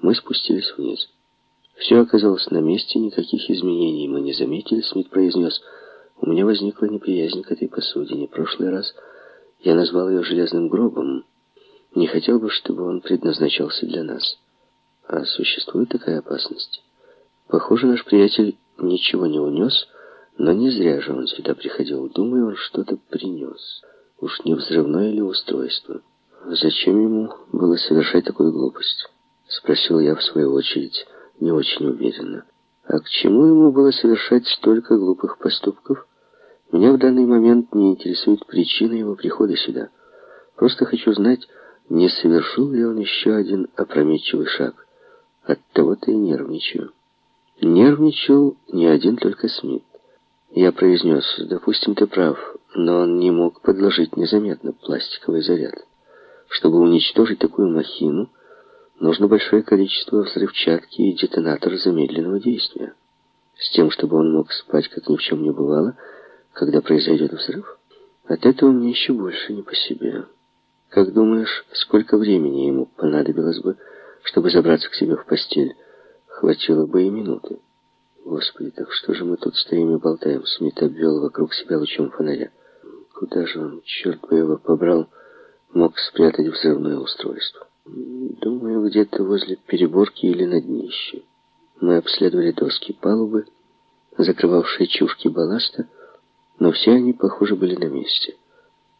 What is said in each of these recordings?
Мы спустились вниз. Все оказалось на месте, никаких изменений мы не заметили. Смит произнес, у меня возникла неприязнь к этой посудине. В прошлый раз я назвал ее железным гробом. Не хотел бы, чтобы он предназначался для нас. А существует такая опасность? Похоже, наш приятель ничего не унес, но не зря же он сюда приходил. Думаю, он что-то принес. Уж не взрывное ли устройство? Зачем ему было совершать такую глупость? Спросил я в свою очередь, не очень уверенно. А к чему ему было совершать столько глупых поступков? Меня в данный момент не интересует причина его прихода сюда. Просто хочу знать, не совершил ли он еще один опрометчивый шаг. Оттого-то и нервничаю. Нервничал не один только Смит. Я произнес, допустим, ты прав, но он не мог подложить незаметно пластиковый заряд. Чтобы уничтожить такую махину, нужно большое количество взрывчатки и детонатор замедленного действия. С тем, чтобы он мог спать, как ни в чем не бывало, когда произойдет взрыв. От этого мне еще больше не по себе. Как думаешь, сколько времени ему понадобилось бы, чтобы забраться к себе в постель? Хватило бы и минуты. Господи, так что же мы тут стоим и болтаем? Смит обвел вокруг себя лучом фонаря. Куда же он, черт бы его побрал, мог спрятать взрывное устройство? Думаю, где-то возле переборки или на днище. Мы обследовали доски палубы, закрывавшие чушки балласта, но все они, похоже, были на месте.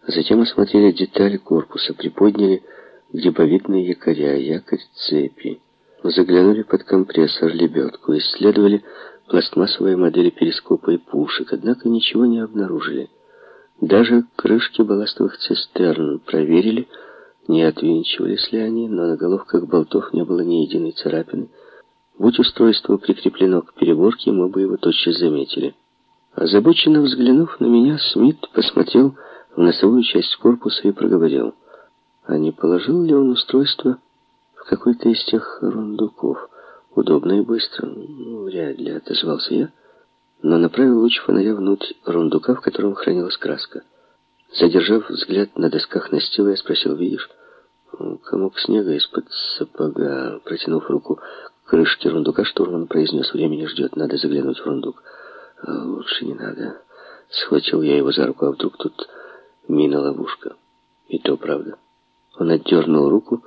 Затем осмотрели детали корпуса, приподняли грибовидные якоря, якорь цепи, Заглянули под компрессор, лебедку, исследовали пластмассовые модели перископа и пушек, однако ничего не обнаружили. Даже крышки балластовых цистерн проверили, не отвинчивались ли они, но на головках болтов не было ни единой царапины. Будь устройство прикреплено к переборке, мы бы его тотчас заметили. Озабоченно взглянув на меня, Смит посмотрел в носовую часть корпуса и проговорил. А не положил ли он устройство какой-то из тех рундуков. Удобно и быстро. Ну, вряд ли, отозвался я, но направил луч фонаря внутрь рундука, в котором хранилась краска. Задержав взгляд на досках настила, я спросил, видишь, комок снега из-под сапога, протянув руку к крышке рундука, штурман произнес, времени ждет, надо заглянуть в рундук. А лучше не надо. Схватил я его за руку, а вдруг тут мина-ловушка. И то правда. Он отдернул руку,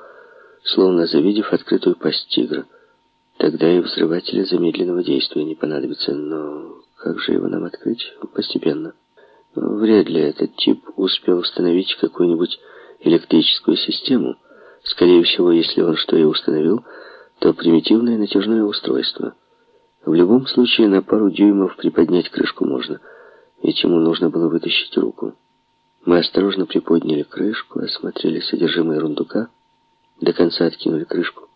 словно завидев открытую пасть тигра. Тогда и взрывателя замедленного действия не понадобится, но как же его нам открыть? Постепенно. Вряд ли этот тип успел установить какую-нибудь электрическую систему. Скорее всего, если он что и установил, то примитивное натяжное устройство. В любом случае, на пару дюймов приподнять крышку можно, ведь ему нужно было вытащить руку. Мы осторожно приподняли крышку, осмотрели содержимое рундука, до конца откинули крышку.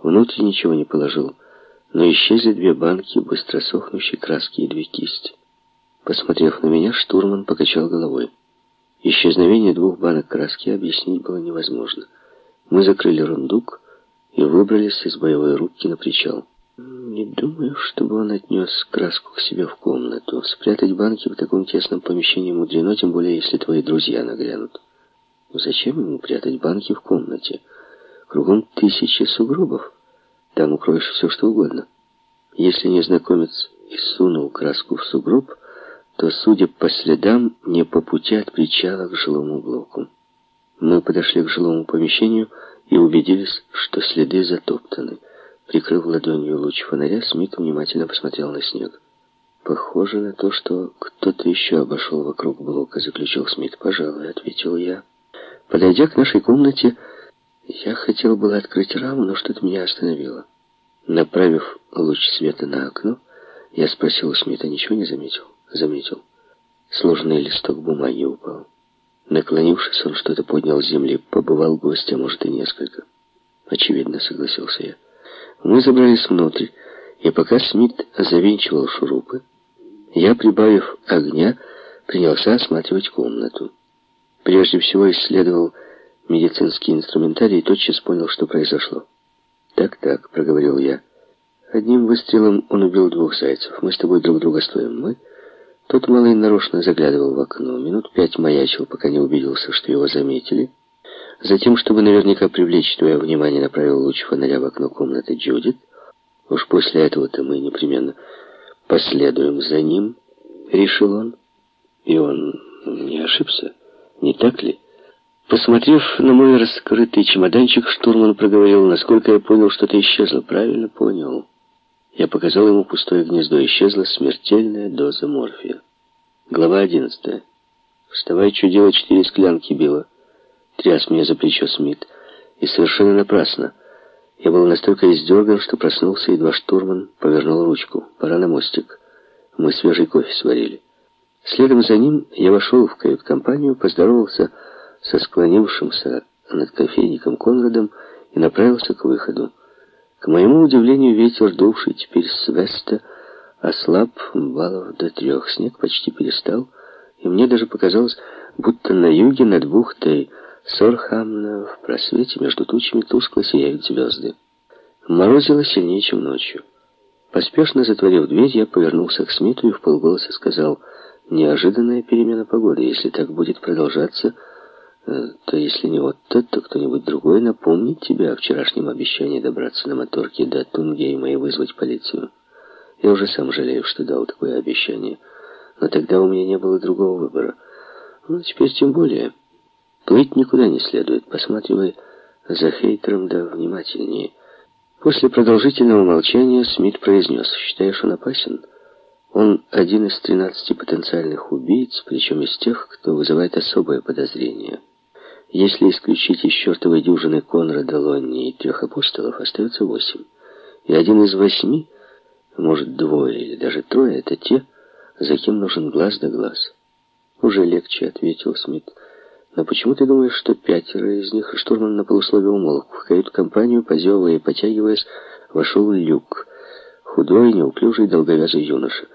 Внутрь ничего не положил, но исчезли две банки быстро сохнущей краски и две кисти. Посмотрев на меня, штурман покачал головой. Исчезновение двух банок краски объяснить было невозможно. Мы закрыли рундук и выбрались из боевой рубки на причал. Не думаю, чтобы он отнес краску к себе в комнату. Спрятать банки в таком тесном помещении мудрено, тем более, если твои друзья наглянут. Зачем ему прятать банки в комнате? Кругом тысячи сугробов. Там укроешь все, что угодно. Если незнакомец и сунул краску в сугроб, то, судя по следам, не по пути от причала к жилому блоку. Мы подошли к жилому помещению и убедились, что следы затоптаны. Прикрыв ладонью луч фонаря, Смит внимательно посмотрел на снег. «Похоже на то, что кто-то еще обошел вокруг блока», — заключил Смит. «Пожалуй», — ответил я. Подойдя к нашей комнате, я хотел было открыть раму, но что-то меня остановило. Направив луч света на окно, я спросил у Смита, ничего не заметил? Заметил. Сложный листок бумаги упал. Наклонившись, он что-то поднял с земли. Побывал гость, а может и несколько. Очевидно, согласился я. Мы забрались внутрь, и пока Смит завинчивал шурупы, я, прибавив огня, принялся осматривать комнату. Прежде всего исследовал медицинский инструментарий и тотчас понял, что произошло. «Так-так», — проговорил я. «Одним выстрелом он убил двух зайцев. Мы с тобой друг друга стоим. Мы...» Тот малый нарочно заглядывал в окно. Минут пять маячил, пока не убедился, что его заметили. Затем, чтобы наверняка привлечь твое внимание, направил луч фонаря в окно комнаты Джудит. Уж после этого-то мы непременно последуем за ним, решил он. И он не ошибся, не так ли? Посмотрев на мой раскрытый чемоданчик, штурман проговорил, насколько я понял, что-то исчезло. Правильно понял. Я показал ему пустое гнездо. Исчезла смертельная доза морфия. Глава одиннадцатая. «Вставай, чудило, четыре склянки било». Тряс меня за плечо Смит. И совершенно напрасно. Я был настолько издерган, что проснулся, едва штурман повернул ручку. Пора на мостик. Мы свежий кофе сварили. Следом за ним я вошел в кают-компанию, поздоровался со склонившимся над кофейником Конрадом и направился к выходу. К моему удивлению, ветер, дувший теперь с веста, ослаб баллов до трех. Снег почти перестал, и мне даже показалось, будто на юге над бухтой Сорхамна в просвете между тучами тускло сияют звезды. Морозило сильнее, чем ночью. Поспешно затворив дверь, я повернулся к Смиту и в полголоса сказал, «Неожиданная перемена погоды. Если так будет продолжаться, то если не вот тот, то кто-нибудь другой напомнит тебе о вчерашнем обещании добраться на моторке до Тунгейма и вызвать полицию. Я уже сам жалею, что дал такое обещание. Но тогда у меня не было другого выбора. Ну, теперь тем более...» Плыть никуда не следует, посматривай за хейтером да внимательнее. После продолжительного молчания Смит произнес, «Считаешь, он опасен?» Он один из тринадцати потенциальных убийц, причем из тех, кто вызывает особое подозрение. Если исключить из чертовой дюжины Конрада, Лонни и трех апостолов, остается восемь. И один из восьми, может двое или даже трое, это те, за кем нужен глаз да глаз. «Уже легче», — ответил Смит. Но почему ты думаешь, что пятеро из них, штурман на полусловие умолк, в кают-компанию, позевывая и потягиваясь, вошел Люк, худой, неуклюжий, долговязый юноша.